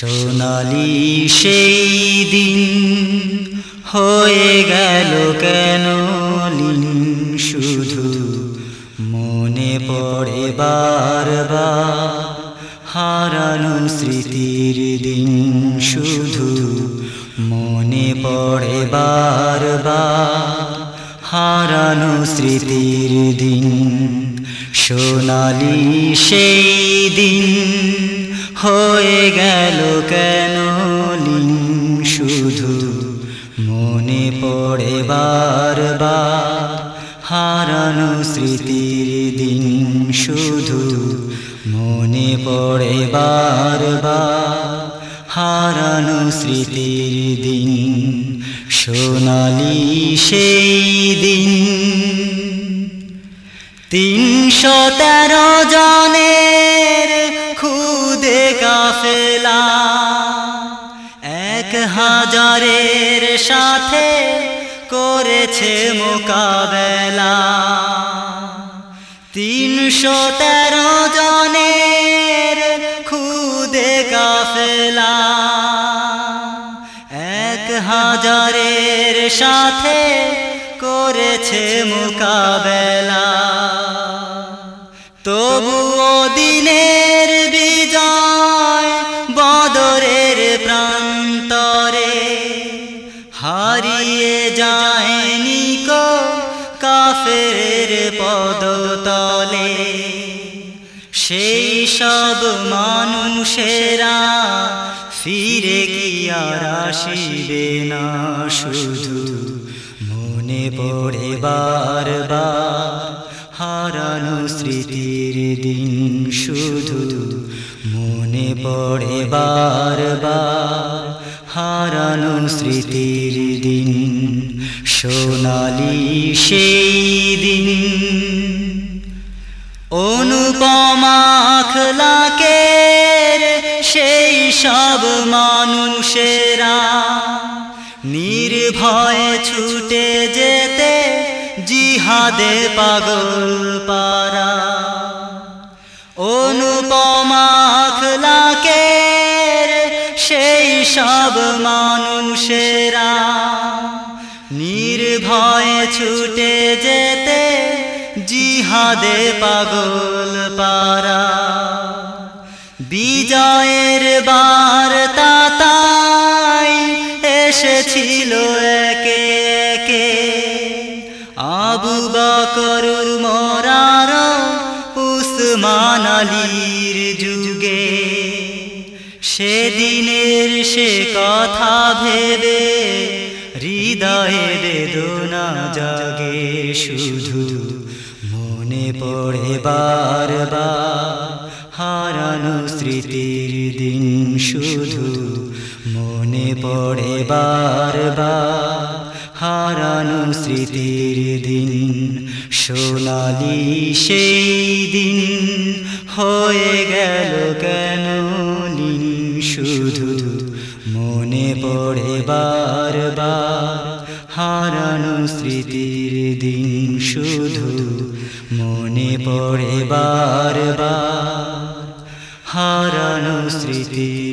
সোনালি সেই দিন হয়ে গেল কেন শুধু? মনে পড়ে বারবার হারানো স্মৃতির দিন শুধু। মনে পড়ে বারবার হারানো স্মৃতির দিন। সোনালি সেই দিন হয়ে গেল কেন লিন? শুধু মনে পড়ে বারবার হারানো স্মৃতির দিন। শুধু মনে পড়ে বারবার হারানো স্মৃতির দিন। সোনালি সেই দিন। তিনশো তেরো জনের হাজারের সাথে করেছে মোকাবেলা। তিনশো তেরো জনের খুদে কাফেলা এক হাজারের সাথে করেছে মোকাবেলা। তবুও দিনের বিজয় হারিয়ে যায়নি কো কাফের পদতলে। সেই সব মানুষেরা ফিরে আর আসিবে না শুধু মনে পড়ে বারবার হারানো স্মৃতির দিন শুধু মনে পড়ে বারবার হারানো স্মৃতির দিন, সোনালি সেই দিন। অনুপমাখলাকের সেই সব মানুষেরা নির্ভয়ে ছুটে যেতে জিহাদে পাগল পারা সব মানুষেরা নির্ভয়ে ছুটে যেতে জিহাদে পাগল পারা। বিজয়ের বার্তা তাই এসেছিল একে একে। আবু বকরুল মোরার উসমান আলীর যুগে। সে কথা ভেবে হৃদয়ে বেদনা জাগে শুধু। মনে পড়ে বারবার হারানো স্মৃতির দিন শুধু। মনে পড়ে বারবার হারানো স্মৃতির দিন। সোনালি সেই দিন হয়ে গেল কেন শুধু? মনে পড়ে বারবার হারানো স্মৃতির দিন শুধু মনে পড়ে বারবার হারানো স্মৃতি